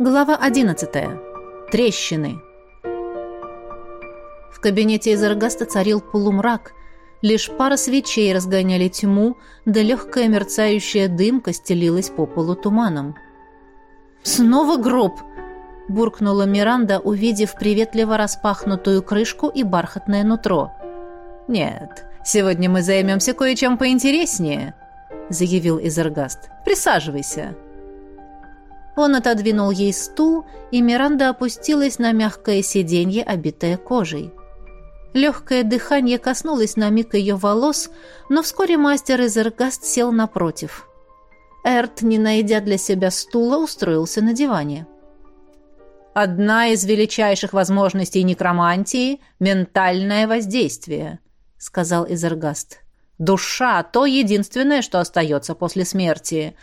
Глава 11. Трещины. В кабинете Изергаста царил полумрак. Лишь пара свечей разгоняли тьму, да легкая мерцающая дымка стелилась по полу туманом. «Снова гроб!» – буркнула Миранда, увидев приветливо распахнутую крышку и бархатное нутро. «Нет, сегодня мы займемся кое-чем поинтереснее», – заявил Изергаст. «Присаживайся». Он отодвинул ей стул, и Миранда опустилась на мягкое сиденье, обитое кожей. Легкое дыхание коснулось на миг ее волос, но вскоре мастер Изергаст сел напротив. Эрт, не найдя для себя стула, устроился на диване. «Одна из величайших возможностей некромантии — ментальное воздействие», — сказал Изергаст. «Душа — то единственное, что остается после смерти».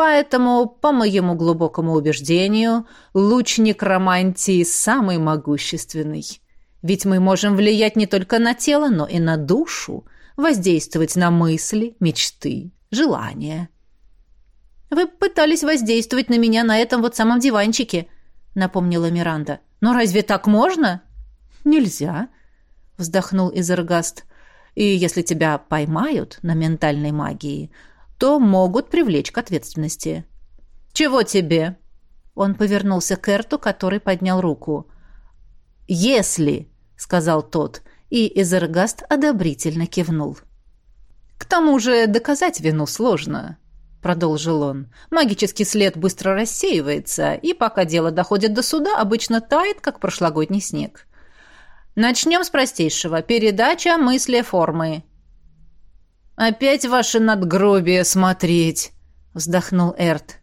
Поэтому, по моему глубокому убеждению, луч некромантии самый могущественный. Ведь мы можем влиять не только на тело, но и на душу, воздействовать на мысли, мечты, желания. «Вы пытались воздействовать на меня на этом вот самом диванчике», — напомнила Миранда. «Но разве так можно?» «Нельзя», — вздохнул Изергаст. «И если тебя поймают на ментальной магии, то могут привлечь к ответственности. «Чего тебе?» Он повернулся к Эрту, который поднял руку. «Если», — сказал тот, и Эзергаст одобрительно кивнул. «К тому же доказать вину сложно», — продолжил он. «Магический след быстро рассеивается, и пока дело доходит до суда, обычно тает, как прошлогодний снег. Начнем с простейшего. Передача мысли формы. «Опять ваше надгробие смотреть!» — вздохнул Эрт.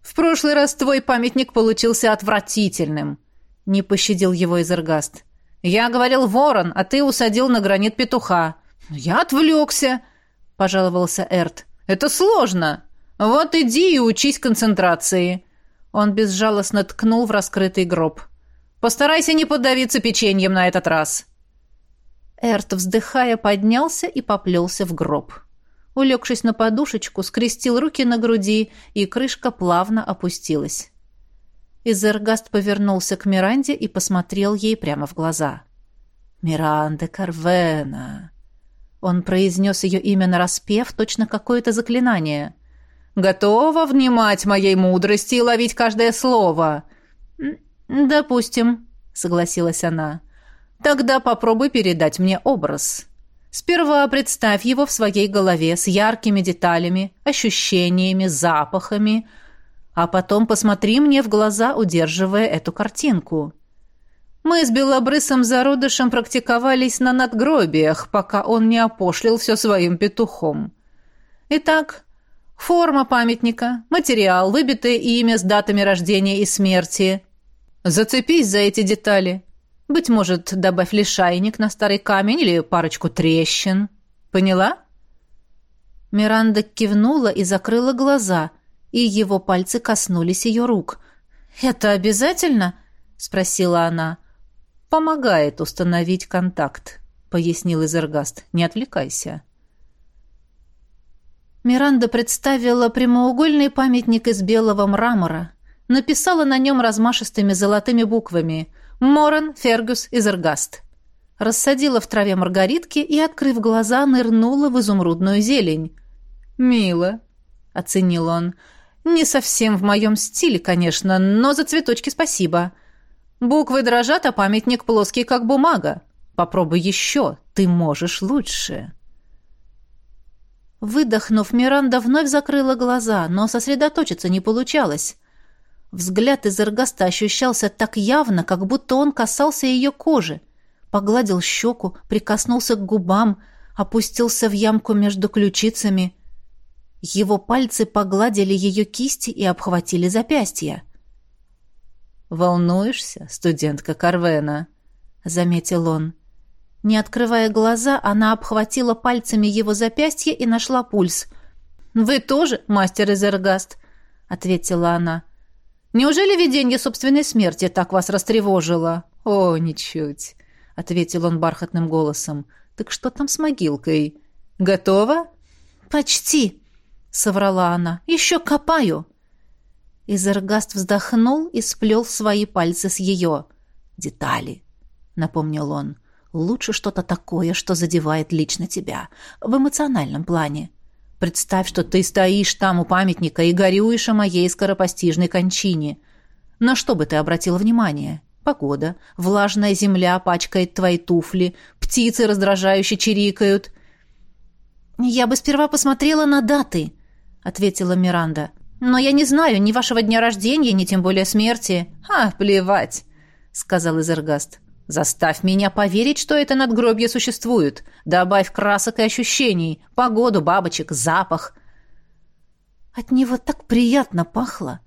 «В прошлый раз твой памятник получился отвратительным», — не пощадил его Изергаст. «Я говорил ворон, а ты усадил на гранит петуха». «Я отвлекся», — пожаловался Эрт. «Это сложно. Вот иди и учись концентрации». Он безжалостно ткнул в раскрытый гроб. «Постарайся не подавиться печеньем на этот раз». Эрт, вздыхая, поднялся и поплелся в гроб. Улегшись на подушечку, скрестил руки на груди, и крышка плавно опустилась. Изергаст повернулся к Миранде и посмотрел ей прямо в глаза. «Миранда Карвена!» Он произнес ее имя нараспев, точно какое-то заклинание. «Готова внимать моей мудрости и ловить каждое слово?» «Допустим», — согласилась она. Тогда попробуй передать мне образ. Сперва представь его в своей голове с яркими деталями, ощущениями, запахами, а потом посмотри мне в глаза, удерживая эту картинку. Мы с белобрысым зародышем практиковались на надгробиях, пока он не опошлил все своим петухом. Итак, форма памятника, материал, выбитое имя с датами рождения и смерти. Зацепись за эти детали. Быть может, добавь лишайник на старый камень или парочку трещин. Поняла?» Миранда кивнула и закрыла глаза, и его пальцы коснулись ее рук. «Это обязательно?» — спросила она. «Помогает установить контакт», — пояснил Изергаст. «Не отвлекайся». Миранда представила прямоугольный памятник из белого мрамора, написала на нем размашистыми золотыми буквами — Моран, Фергюс, Изергаст. Рассадила в траве маргаритки и, открыв глаза, нырнула в изумрудную зелень. «Мило», — оценил он. «Не совсем в моем стиле, конечно, но за цветочки спасибо. Буквы дрожат, а памятник плоский, как бумага. Попробуй еще, ты можешь лучше». Выдохнув, Миранда вновь закрыла глаза, но сосредоточиться не получалось. Взгляд из эргаста ощущался так явно, как будто он касался ее кожи. Погладил щеку, прикоснулся к губам, опустился в ямку между ключицами. Его пальцы погладили ее кисти и обхватили запястья. «Волнуешься, студентка Карвена?» — заметил он. Не открывая глаза, она обхватила пальцами его запястье и нашла пульс. «Вы тоже, мастер Изергаст?» — ответила она. Неужели видение собственной смерти так вас растревожило? О, ничуть, ответил он бархатным голосом. Так что там с могилкой? Готово? Почти, соврала она. Еще копаю. Изергаст вздохнул и сплел свои пальцы с ее. «Детали», — напомнил он. «Лучше что-то такое, что задевает лично тебя, в эмоциональном плане. Представь, что ты стоишь там у памятника и горюешь о моей скоропостижной кончине. На что бы ты обратил внимание? Погода, влажная земля пачкает твои туфли, птицы раздражающе чирикают». «Я бы сперва посмотрела на даты», — ответила Миранда. «Но я не знаю ни вашего дня рождения, ни тем более смерти». «А, плевать», — сказал Изергаст. «Заставь меня поверить, что это надгробье существует. Добавь красок и ощущений, погоду, бабочек, запах». От него так приятно пахло.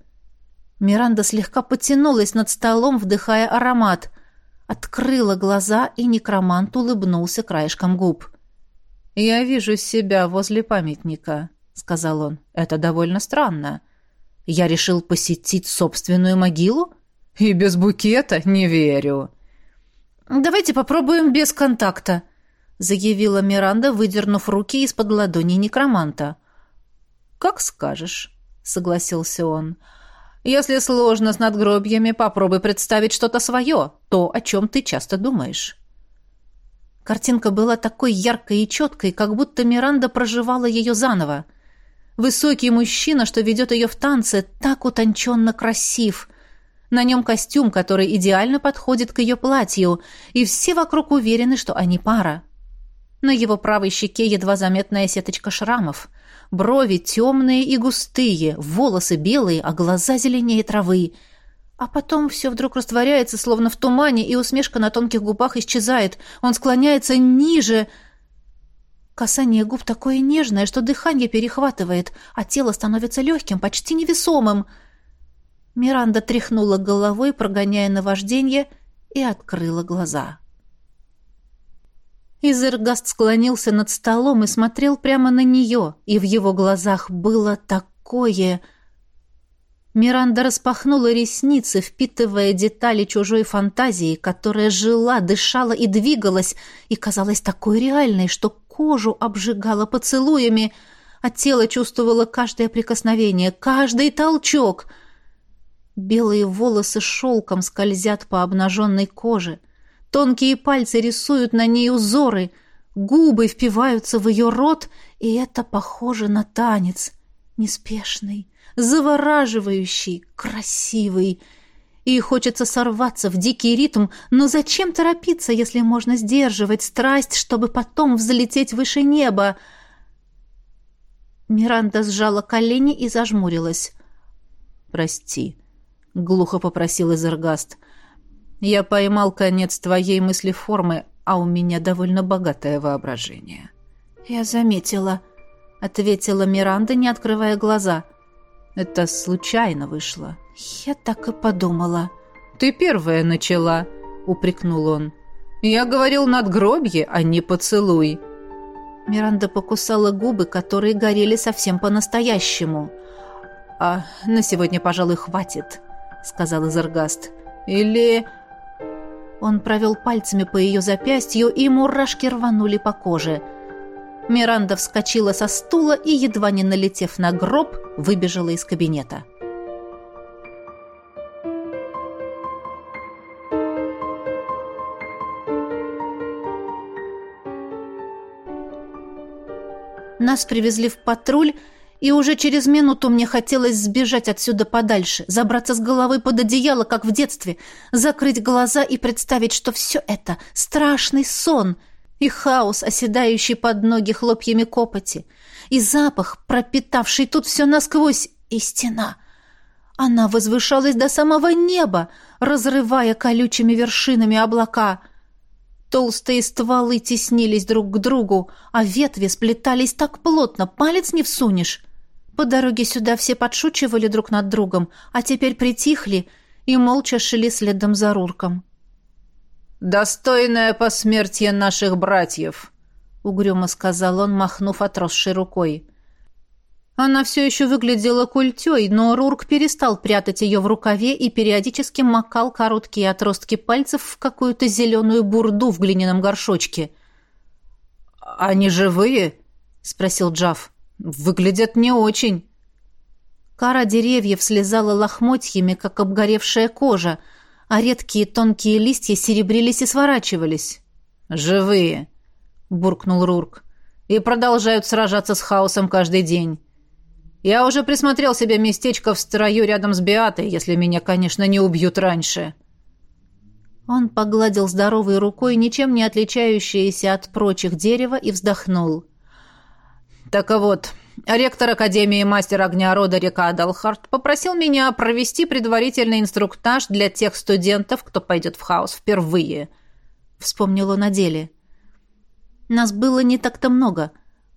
Миранда слегка потянулась над столом, вдыхая аромат. Открыла глаза, и некромант улыбнулся краешком губ. «Я вижу себя возле памятника», — сказал он. «Это довольно странно. Я решил посетить собственную могилу? И без букета не верю». «Давайте попробуем без контакта», — заявила Миранда, выдернув руки из-под ладони некроманта. «Как скажешь», — согласился он. «Если сложно с надгробьями, попробуй представить что-то свое, то, о чем ты часто думаешь». Картинка была такой яркой и четкой, как будто Миранда проживала ее заново. Высокий мужчина, что ведет ее в танце, так утонченно красив. На нем костюм, который идеально подходит к ее платью, и все вокруг уверены, что они пара. На его правой щеке едва заметная сеточка шрамов. Брови темные и густые, волосы белые, а глаза зеленее травы — а потом все вдруг растворяется, словно в тумане, и усмешка на тонких губах исчезает. Он склоняется ниже. Касание губ такое нежное, что дыхание перехватывает, а тело становится легким, почти невесомым. Миранда тряхнула головой, прогоняя наваждение, и открыла глаза. Изергаст склонился над столом и смотрел прямо на нее, и в его глазах было такое... Миранда распахнула ресницы, впитывая детали чужой фантазии, которая жила, дышала и двигалась, и казалась такой реальной, что кожу обжигала поцелуями, а тело чувствовало каждое прикосновение, каждый толчок. Белые волосы шелком скользят по обнаженной коже, тонкие пальцы рисуют на ней узоры, губы впиваются в ее рот, и это похоже на танец, неспешный, завораживающий, красивый. И хочется сорваться в дикий ритм, но зачем торопиться, если можно сдерживать страсть, чтобы потом взлететь выше неба? Миранда сжала колени и зажмурилась. «Прости», — глухо попросил Изергаст. «Я поймал конец твоей мыслеформы, а у меня довольно богатое воображение». «Я заметила», — ответила Миранда, не открывая глаза. Это случайно вышло. Я так и подумала. Ты первая начала, упрекнул он. Я говорил надгробье, а не поцелуй. Миранда покусала губы, которые горели совсем по-настоящему. «А на сегодня, пожалуй, хватит», — сказал Изергаст. «Или...» Он провел пальцами по ее запястью, и мурашки рванули по коже — Миранда вскочила со стула и, едва не налетев на гроб, выбежала из кабинета. Нас привезли в патруль, и уже через минуту мне хотелось сбежать отсюда подальше, забраться с головой под одеяло, как в детстве, закрыть глаза и представить, что все это — страшный сон — и хаос, оседающий под ноги хлопьями копоти, и запах, пропитавший тут все насквозь, и стена. Она возвышалась до самого неба, разрывая колючими вершинами облака. Толстые стволы теснились друг к другу, а ветви сплетались так плотно, палец не всунешь. По дороге сюда все подшучивали друг над другом, а теперь притихли и молча шли следом за Рурком. «Достойное посмертие наших братьев», — угрюмо сказал он, махнув отросшей рукой. Она все еще выглядела культей, но Рурк перестал прятать ее в рукаве и периодически макал короткие отростки пальцев в какую-то зеленую бурду в глиняном горшочке. «Они живые?» — спросил Джав. «Выглядят не очень». Кора деревьев слезала лохмотьями, как обгоревшая кожа, а редкие тонкие листья серебрились и сворачивались. «Живые!» — буркнул Рурк. «И продолжают сражаться с хаосом каждый день. Я уже присмотрел себе местечко в строю рядом с Биатой, если меня, конечно, не убьют раньше». Он погладил здоровой рукой, ничем не отличающееся от прочих дерева, и вздохнул. «Так вот, ректор Академии Мастер Огня Рода Река Адалхарт попросил меня провести предварительный инструктаж для тех студентов, кто пойдет в хаос впервые», — вспомнил он о деле. «Нас было не так-то много.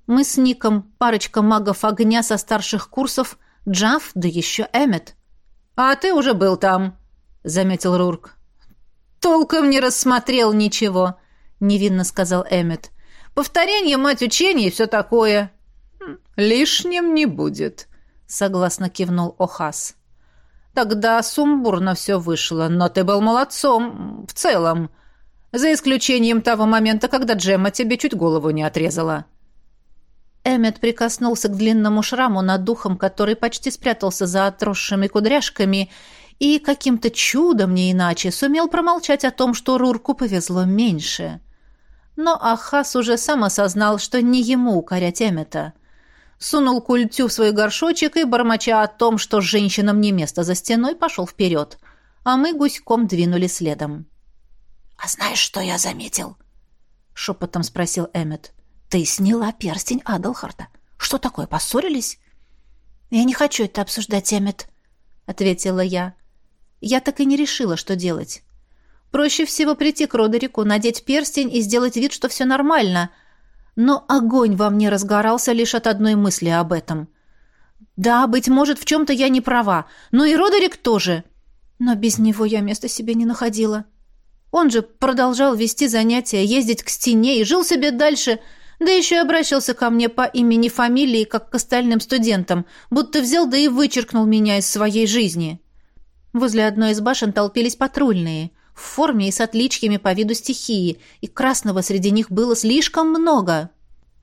Мы с Ником, парочка магов огня со старших курсов, Джав, да еще Эммет». «А ты уже был там», — заметил Рурк. «Толком не рассмотрел ничего», — невинно сказал Эммет. «Повторение, мать учения и все такое». «Лишним не будет», — согласно кивнул Охас. «Тогда сумбурно все вышло, но ты был молодцом, в целом, за исключением того момента, когда Джемма тебе чуть голову не отрезала». Эммет прикоснулся к длинному шраму над духом, который почти спрятался за отросшими кудряшками, и каким-то чудом, не иначе, сумел промолчать о том, что Рурку повезло меньше. Но Ахас уже сам осознал, что не ему укорять Эммета. Сунул культю в свой горшочек и, бормоча о том, что женщинам не место за стеной, пошел вперед, а мы гуськом двинули следом. «А знаешь, что я заметил?» — шепотом спросил Эммет. «Ты сняла перстень Адалхарта. Что такое, поссорились?» «Я не хочу это обсуждать, Эммет», — ответила я. Я так и не решила, что делать. Проще всего прийти к Родерику, надеть перстень и сделать вид, что все нормально. Но огонь во мне разгорался лишь от одной мысли об этом. Да, быть может, в чем-то я не права, но и Родерик тоже. Но без него я места себе не находила. Он же продолжал вести занятия, ездить к стене и жил себе дальше, да еще и обращался ко мне по имени-фамилии, как к остальным студентам, будто взял да и вычеркнул меня из своей жизни. Возле одной из башен толпились патрульные, в форме и с отличиями по виду стихии, и красного среди них было слишком много.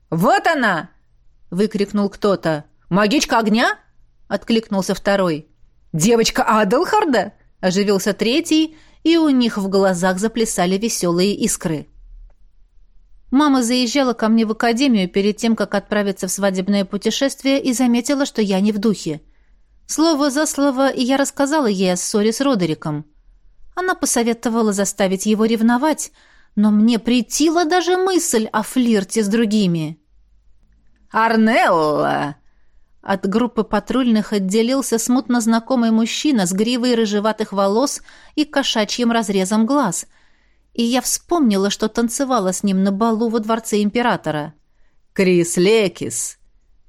«Вот она!» — выкрикнул кто-то. «Магичка огня?» — откликнулся второй. «Девочка Адлхарда?» — оживился третий, и у них в глазах заплясали веселые искры. Мама заезжала ко мне в академию перед тем, как отправиться в свадебное путешествие, и заметила, что я не в духе. Слово за слово, и я рассказала ей о ссоре с Родериком. Она посоветовала заставить его ревновать, но мне притила даже мысль о флирте с другими. «Арнелла!» От группы патрульных отделился смутно знакомый мужчина с гривой рыжеватых волос и кошачьим разрезом глаз. И я вспомнила, что танцевала с ним на балу во дворце императора. «Крис Лекис!»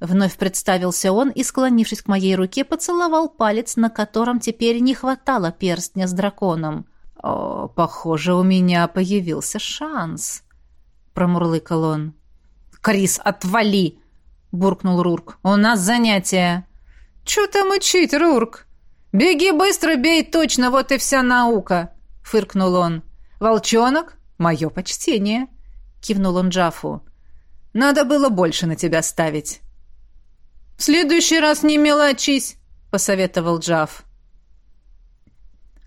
Вновь представился он и, склонившись к моей руке, поцеловал палец, на котором теперь не хватало перстня с драконом. «О, похоже, у меня появился шанс», — промурлыкал он. «Крис, отвали!» — буркнул Рурк. «У нас занятие». «Чё там учить, Рурк? Беги быстро, бей точно, вот и вся наука!» — фыркнул он. «Волчонок? Мое почтение!» — кивнул он Джафу. «Надо было больше на тебя ставить». «В следующий раз не мелочись», — посоветовал Джав.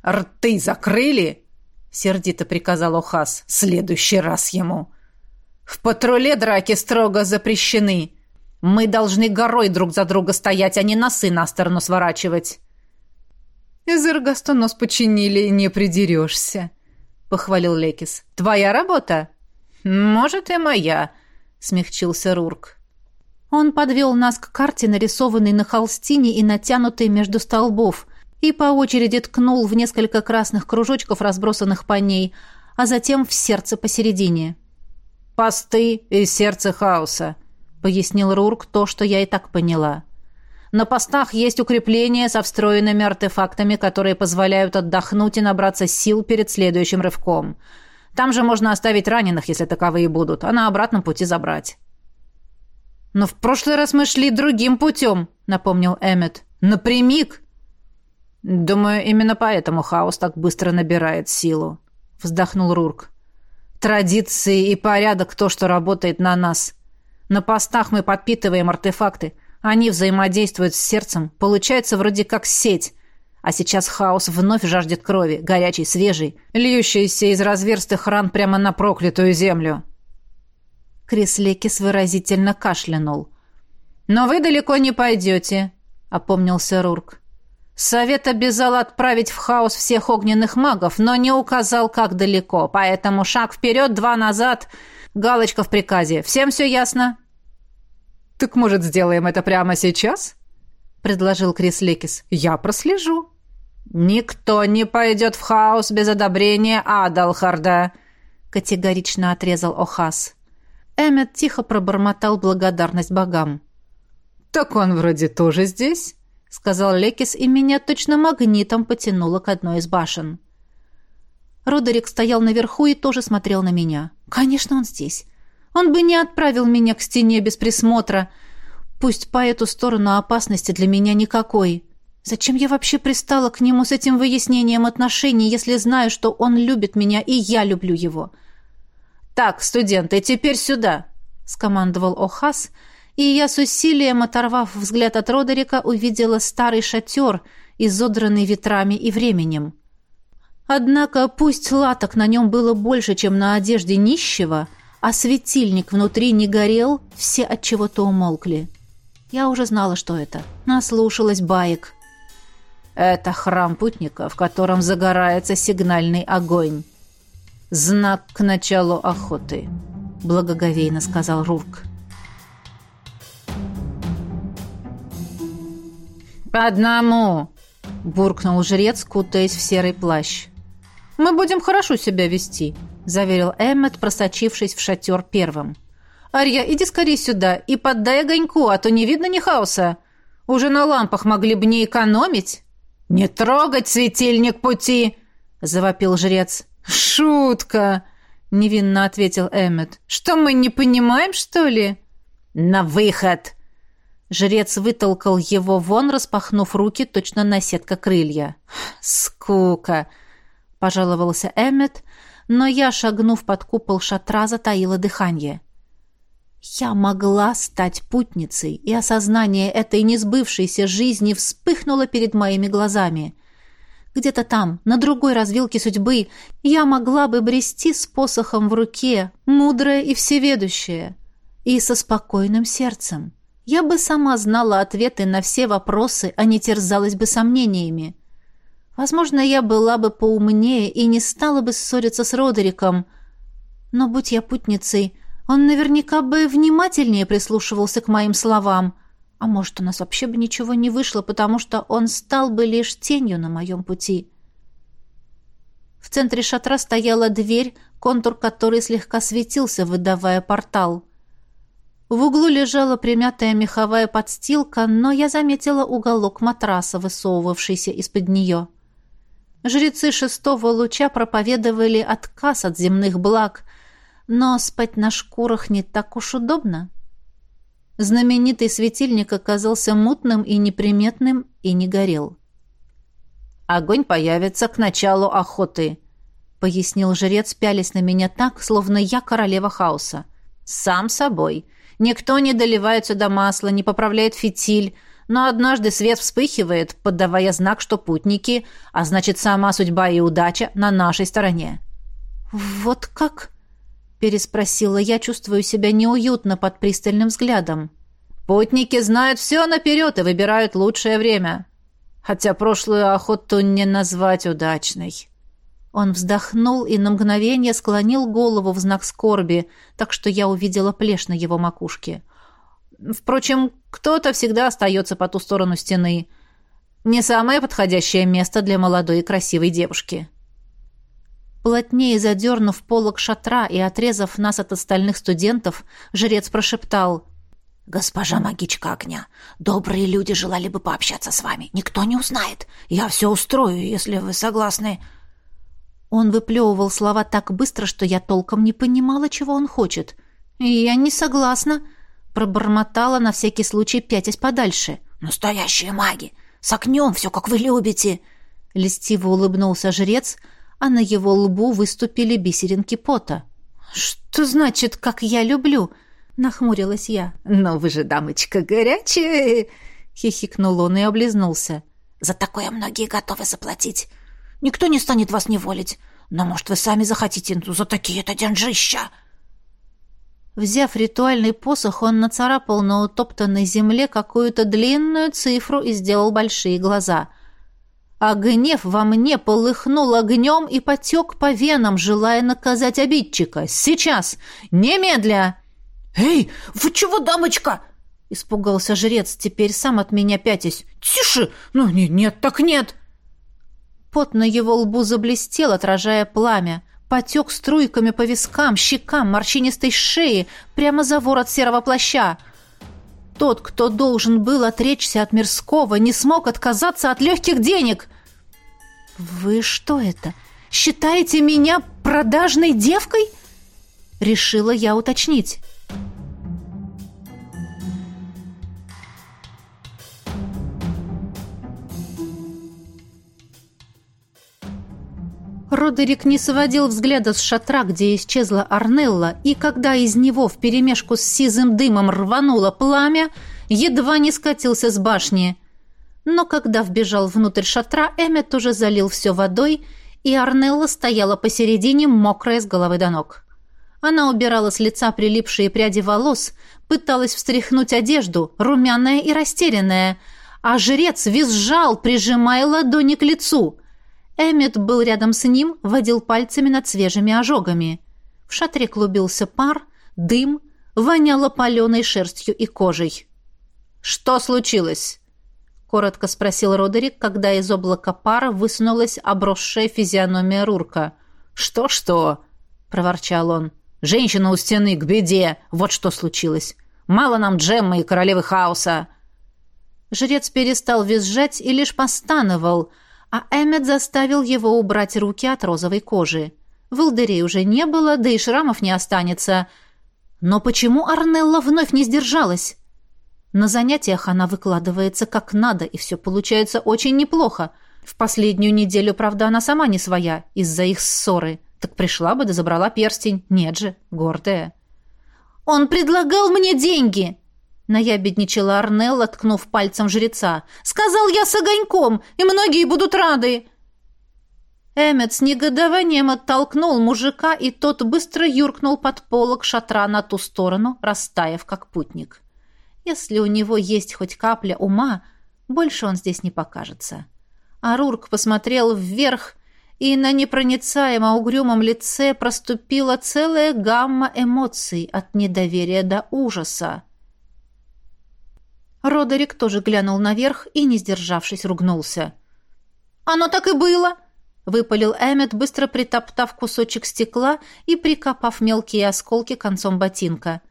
«Рты закрыли?» — сердито приказал Охас. «Следующий раз ему». «В патруле драки строго запрещены. Мы должны горой друг за друга стоять, а не носы на сторону сворачивать». «Из Эргаста нос починили, не придерешься», — похвалил Лекис. «Твоя работа?» «Может, и моя», — смягчился Рурк. Он подвел нас к карте, нарисованной на холстине и натянутой между столбов, и по очереди ткнул в несколько красных кружочков, разбросанных по ней, а затем в сердце посередине. «Посты и сердце хаоса», — пояснил Рурк то, что я и так поняла. «На постах есть укрепления со встроенными артефактами, которые позволяют отдохнуть и набраться сил перед следующим рывком. Там же можно оставить раненых, если таковые будут, а на обратном пути забрать». «Но в прошлый раз мы шли другим путем», — напомнил Эммет. «Напрямик». «Думаю, именно поэтому хаос так быстро набирает силу», — вздохнул Рурк. «Традиции и порядок — то, что работает на нас. На постах мы подпитываем артефакты, Они взаимодействуют с сердцем, получается вроде как сеть. А сейчас хаос вновь жаждет крови, горячей, свежей, льющейся из разверстых ран прямо на проклятую землю. Крис Лекис выразительно кашлянул. «Но вы далеко не пойдете», — опомнился Рурк. «Совет обязал отправить в хаос всех огненных магов, но не указал, как далеко, поэтому шаг вперед, два назад, галочка в приказе. Всем все ясно?» «Так, может, сделаем это прямо сейчас?» — предложил Крис Лекис. «Я прослежу». «Никто не пойдет в хаос без одобрения Адалхарда», — категорично отрезал Охас. Эммет тихо пробормотал благодарность богам. «Так он вроде тоже здесь», — сказал Лекис, и меня точно магнитом потянуло к одной из башен. Родерик стоял наверху и тоже смотрел на меня. «Конечно, он здесь. Он бы не отправил меня к стене без присмотра. Пусть по эту сторону опасности для меня никакой. Зачем я вообще пристала к нему с этим выяснением отношений, если знаю, что он любит меня и я люблю его?» «Так, студенты, теперь сюда!» — скомандовал Охас, и я с усилием, оторвав взгляд от Родерика, увидела старый шатер, изодранный ветрами и временем. Однако пусть латок на нем было больше, чем на одежде нищего, а светильник внутри не горел, все от чего-то умолкли. Я уже знала, что это. Наслушалась баек. Это храм путника, в котором загорается сигнальный огонь. «Знак к началу охоты», — благоговейно сказал Рурк. «По одному!» — буркнул жрец, кутаясь в серый плащ. «Мы будем хорошо себя вести», — заверил Эммет, просочившись в шатер первым. «Арья, иди скорее сюда и поддай огоньку, а то не видно ни хаоса. Уже на лампах могли бы не экономить». «Не трогать светильник пути!» — завопил жрец. «Шутка!» — невинно ответил Эммет. «Что, мы не понимаем, что ли?» «На выход!» Жрец вытолкал его вон, распахнув руки, точно на сетка крылья. «Скука!» — пожаловался Эммет, но я, шагнув под купол шатра, затаила дыхание. Я могла стать путницей, и осознание этой несбывшейся жизни вспыхнуло перед моими глазами. Где-то там, на другой развилке судьбы, я могла бы брести с посохом в руке, мудрая и всеведущая, и со спокойным сердцем. Я бы сама знала ответы на все вопросы, а не терзалась бы сомнениями. Возможно, я была бы поумнее и не стала бы ссориться с Родериком. Но, будь я путницей, он наверняка бы внимательнее прислушивался к моим словам, а может, у нас вообще бы ничего не вышло, потому что он стал бы лишь тенью на моем пути. В центре шатра стояла дверь, контур которой слегка светился, выдавая портал. В углу лежала примятая меховая подстилка, но я заметила уголок матраса, высовывавшийся из-под нее. Жрецы шестого луча проповедовали отказ от земных благ, но спать на шкурах не так уж удобно. — Знаменитый светильник оказался мутным и неприметным и не горел. «Огонь появится к началу охоты», — пояснил жрец, пялясь на меня так, словно я королева хаоса. «Сам собой. Никто не доливает сюда масла, не поправляет фитиль, но однажды свет вспыхивает, подавая знак, что путники, а значит, сама судьба и удача на нашей стороне». «Вот как?» Переспросила я, чувствую себя неуютно под пристальным взглядом. Путники знают все наперед и выбирают лучшее время. Хотя прошлую охоту не назвать удачной. Он вздохнул и на мгновение склонил голову в знак скорби, так что я увидела плешь на его макушке. Впрочем, кто-то всегда остается по ту сторону стены. Не самое подходящее место для молодой и красивой девушки. Плотнее задернув полок шатра и отрезав нас от остальных студентов, жрец прошептал «Госпожа магичка огня, добрые люди желали бы пообщаться с вами. Никто не узнает. Я все устрою, если вы согласны». Он выплевывал слова так быстро, что я толком не понимала, чего он хочет. «Я не согласна», — пробормотала на всякий случай, пятясь подальше. «Настоящие маги! С огнем все, как вы любите!» Льстиво улыбнулся жрец — а на его лбу выступили бисеринки пота. «Что значит, как я люблю?» — нахмурилась я. «Но вы же, дамочка, горячая!» — хихикнул он и облизнулся. «За такое многие готовы заплатить. Никто не станет вас неволить. Но, может, вы сами захотите ну, за такие-то деньжища?» Взяв ритуальный посох, он нацарапал на утоптанной земле какую-то длинную цифру и сделал большие глаза. А гнев во мне полыхнул огнем и потек по венам, желая наказать обидчика. «Сейчас! Немедля!» «Эй, вы чего, дамочка?» — испугался жрец, теперь сам от меня пятясь. «Тише! Ну, нет, нет, так нет!» Пот на его лбу заблестел, отражая пламя потек струйками по вискам, щекам, морщинистой шеи, прямо за ворот серого плаща. Тот, кто должен был отречься от мирского, не смог отказаться от легких денег. «Вы что это? Считаете меня продажной девкой?» Решила я уточнить. Родерик не сводил взгляда с шатра, где исчезла Арнелла, и когда из него вперемешку с сизым дымом рвануло пламя, едва не скатился с башни. Но когда вбежал внутрь шатра, Эммет уже залил все водой, и Арнелла стояла посередине, мокрая с головы до ног. Она убирала с лица прилипшие пряди волос, пыталась встряхнуть одежду, румяная и растерянная, а жрец визжал, прижимая ладони к лицу — Эммет был рядом с ним, водил пальцами над свежими ожогами. В шатре клубился пар, дым, воняло паленой шерстью и кожей. «Что случилось?» — коротко спросил Родерик, когда из облака пара высунулась обросшая физиономия Рурка. «Что-что?» — проворчал он. «Женщина у стены, к беде! Вот что случилось! Мало нам Джеммы и королевы хаоса!» Жрец перестал визжать и лишь постановал — а Эммет заставил его убрать руки от розовой кожи. Волдырей уже не было, да и шрамов не останется. Но почему Арнелла вновь не сдержалась? На занятиях она выкладывается как надо, и все получается очень неплохо. В последнюю неделю, правда, она сама не своя, из-за их ссоры. Так пришла бы да забрала перстень. Нет же, гордая. «Он предлагал мне деньги!» Наябедничала Арнелла, ткнув пальцем жреца. «Сказал я с огоньком, и многие будут рады!» Эммет с негодованием оттолкнул мужика, и тот быстро юркнул под полок шатра на ту сторону, растаяв как путник. Если у него есть хоть капля ума, больше он здесь не покажется. Арурк посмотрел вверх, и на непроницаемо угрюмом лице проступила целая гамма эмоций от недоверия до ужаса. Родерик тоже глянул наверх и, не сдержавшись, ругнулся. «Оно так и было!» — выпалил Эммет, быстро притоптав кусочек стекла и прикопав мелкие осколки концом ботинка.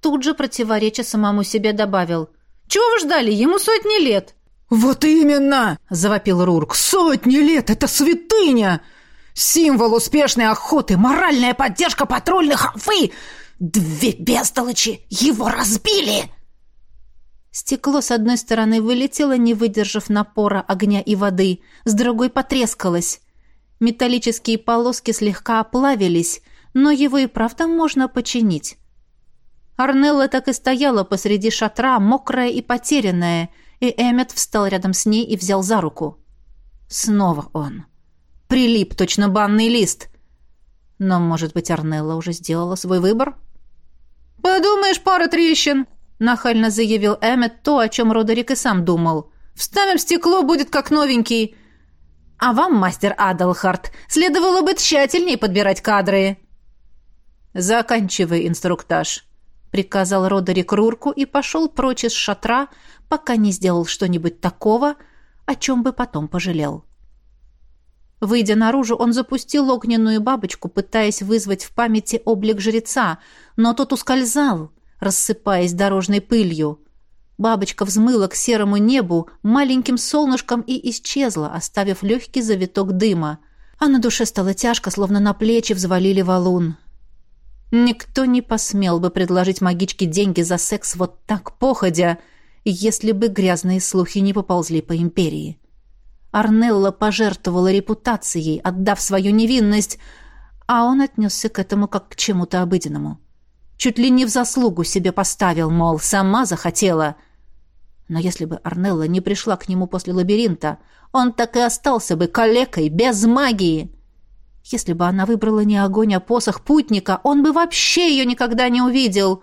Тут же, противореча самому себе, добавил. «Чего вы ждали? Ему сотни лет!» «Вот именно!» — завопил Рурк. «Сотни лет! Это святыня! Символ успешной охоты, моральная поддержка патрульных, а вы... Две бестолочи! Его разбили!» Стекло с одной стороны вылетело, не выдержав напора огня и воды, с другой потрескалось. Металлические полоски слегка оплавились, но его и правда можно починить. Арнелла так и стояла посреди шатра, мокрая и потерянная, и Эммет встал рядом с ней и взял за руку. Снова он. Прилип точно банный лист. Но, может быть, Арнелла уже сделала свой выбор? «Подумаешь, пара трещин!» Нахально заявил Эммет то, о чем Родерик и сам думал. «Вставим стекло, будет как новенький». «А вам, мастер Адалхарт, следовало бы тщательнее подбирать кадры». «Заканчивай инструктаж», — приказал Родерик Рурку и пошел прочь из шатра, пока не сделал что-нибудь такого, о чем бы потом пожалел. Выйдя наружу, он запустил огненную бабочку, пытаясь вызвать в памяти облик жреца, но тот ускользал — рассыпаясь дорожной пылью. Бабочка взмыла к серому небу маленьким солнышком и исчезла, оставив легкий завиток дыма. А на душе стало тяжко, словно на плечи взвалили валун. Никто не посмел бы предложить магичке деньги за секс вот так походя, если бы грязные слухи не поползли по империи. Арнелла пожертвовала репутацией, отдав свою невинность, а он отнесся к этому как к чему-то обыденному. Чуть ли не в заслугу себе поставил, мол, сама захотела. Но если бы Арнелла не пришла к нему после лабиринта, он так и остался бы калекой, без магии. Если бы она выбрала не огонь, а посох путника, он бы вообще ее никогда не увидел.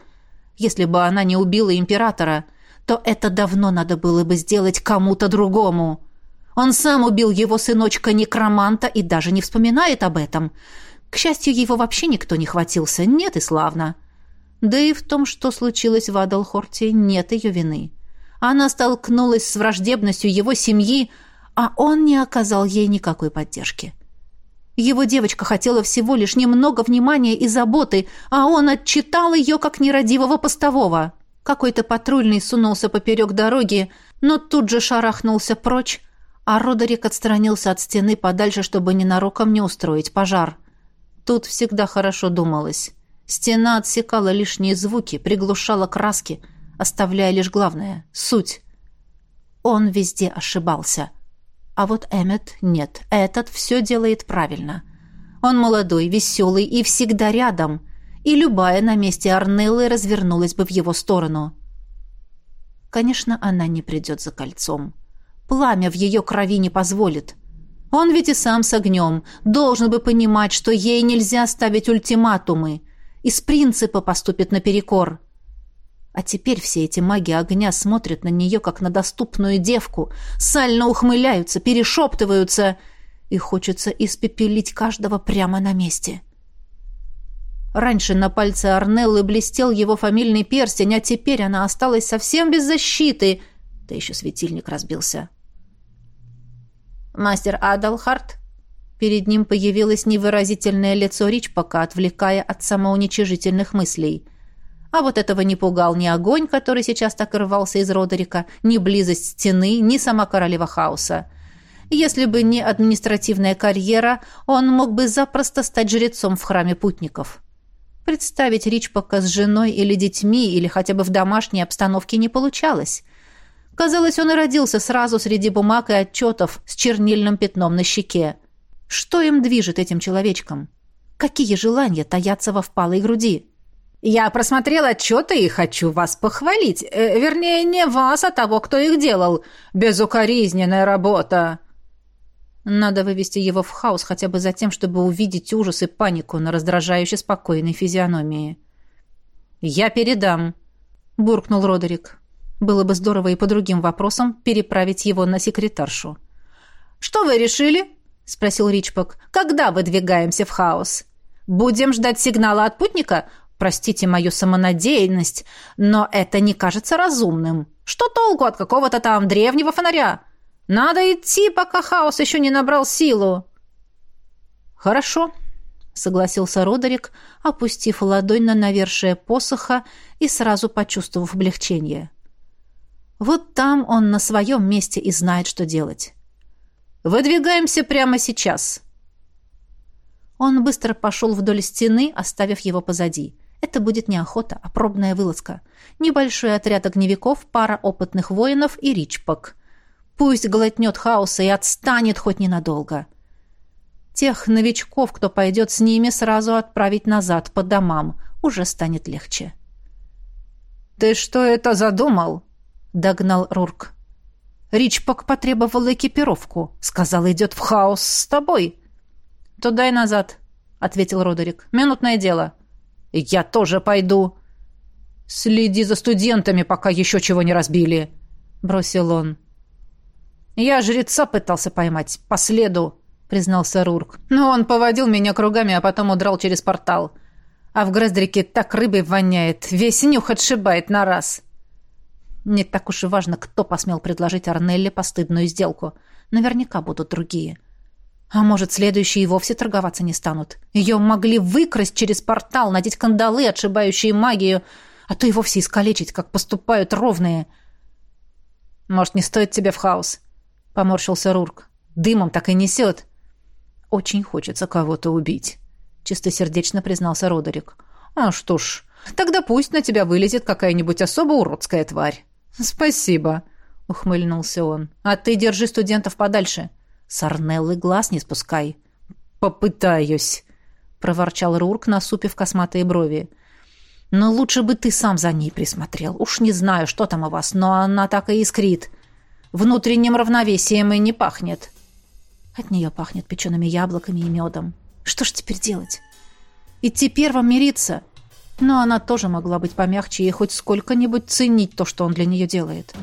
Если бы она не убила императора, то это давно надо было бы сделать кому-то другому. Он сам убил его сыночка-некроманта и даже не вспоминает об этом. К счастью, его вообще никто не хватился, нет и славно. Да и в том, что случилось в Адалхорте, нет ее вины. Она столкнулась с враждебностью его семьи, а он не оказал ей никакой поддержки. Его девочка хотела всего лишь немного внимания и заботы, а он отчитал ее как нерадивого постового. Какой-то патрульный сунулся поперек дороги, но тут же шарахнулся прочь, а Родерик отстранился от стены подальше, чтобы ненароком не устроить пожар. Тут всегда хорошо думалось. Стена отсекала лишние звуки, приглушала краски, оставляя лишь главное — суть. Он везде ошибался — а вот Эммет нет. Этот все делает правильно. Он молодой, веселый и всегда рядом. И любая на месте Арнеллы развернулась бы в его сторону. Конечно, она не придет за кольцом. Пламя в ее крови не позволит. Он ведь и сам с огнем. Должен бы понимать, что ей нельзя ставить ультиматумы. Из принципа поступит наперекор. — а теперь все эти маги огня смотрят на нее, как на доступную девку, сально ухмыляются, перешептываются, и хочется испепелить каждого прямо на месте. Раньше на пальце Арнеллы блестел его фамильный перстень, а теперь она осталась совсем без защиты. Да еще светильник разбился. «Мастер Адалхарт?» Перед ним появилось невыразительное лицо Ричпока, отвлекая от самоуничижительных мыслей – а вот этого не пугал ни огонь, который сейчас так рвался из Родерика, ни близость стены, ни сама королева хаоса. Если бы не административная карьера, он мог бы запросто стать жрецом в храме путников. Представить Ричпока с женой или детьми, или хотя бы в домашней обстановке не получалось. Казалось, он и родился сразу среди бумаг и отчетов с чернильным пятном на щеке. Что им движет этим человечком? Какие желания таятся во впалой груди? Я просмотрел отчеты и хочу вас похвалить. Э, вернее, не вас, а того, кто их делал. Безукоризненная работа. Надо вывести его в хаос хотя бы за тем, чтобы увидеть ужас и панику на раздражающе спокойной физиономии. «Я передам», — буркнул Родерик. Было бы здорово и по другим вопросам переправить его на секретаршу. «Что вы решили?» — спросил Ричпок. «Когда выдвигаемся в хаос? Будем ждать сигнала от путника? Простите мою самонадеянность, но это не кажется разумным. Что толку от какого-то там древнего фонаря? Надо идти, пока хаос еще не набрал силу. Хорошо, согласился Родерик, опустив ладонь на навершие посоха и сразу почувствовав облегчение. Вот там он на своем месте и знает, что делать. Выдвигаемся прямо сейчас. Он быстро пошел вдоль стены, оставив его позади. Это будет не охота, а пробная вылазка. Небольшой отряд огневиков, пара опытных воинов и ричпок. Пусть глотнет хаоса и отстанет хоть ненадолго. Тех новичков, кто пойдет с ними, сразу отправить назад по домам. Уже станет легче. «Ты что это задумал?» — догнал Рурк. «Ричпок потребовал экипировку. Сказал, идет в хаос с тобой». «Туда и назад», — ответил Родерик. «Минутное дело». «Я тоже пойду». «Следи за студентами, пока еще чего не разбили», — бросил он. «Я жреца пытался поймать, по следу», — признался Рурк. «Но он поводил меня кругами, а потом удрал через портал. А в Грездрике так рыбой воняет, весь нюх отшибает на раз». Не так уж и важно, кто посмел предложить Арнелле постыдную сделку. Наверняка будут другие. А может, следующие и вовсе торговаться не станут. Ее могли выкрасть через портал, надеть кандалы, отшибающие магию, а то и вовсе искалечить, как поступают ровные. «Может, не стоит тебе в хаос?» — поморщился Рурк. «Дымом так и несет». «Очень хочется кого-то убить», — чистосердечно признался Родерик. «А что ж, тогда пусть на тебя вылезет какая-нибудь особо уродская тварь». «Спасибо», — ухмыльнулся он. «А ты держи студентов подальше». С глаз не спускай. Попытаюсь, проворчал Рурк, насупив косматые брови. Но лучше бы ты сам за ней присмотрел. Уж не знаю, что там у вас, но она так и искрит. Внутренним равновесием и не пахнет. От нее пахнет печеными яблоками и медом. Что ж теперь делать? Идти первым мириться? Но она тоже могла быть помягче и хоть сколько-нибудь ценить то, что он для нее делает.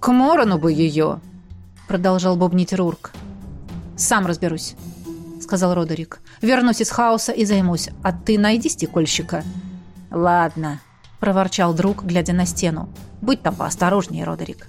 «К Морону бы ее!» — продолжал бубнить Рурк. «Сам разберусь», — сказал Родерик. «Вернусь из хаоса и займусь. А ты найди стекольщика». «Ладно», — проворчал друг, глядя на стену. «Будь там поосторожнее, Родерик».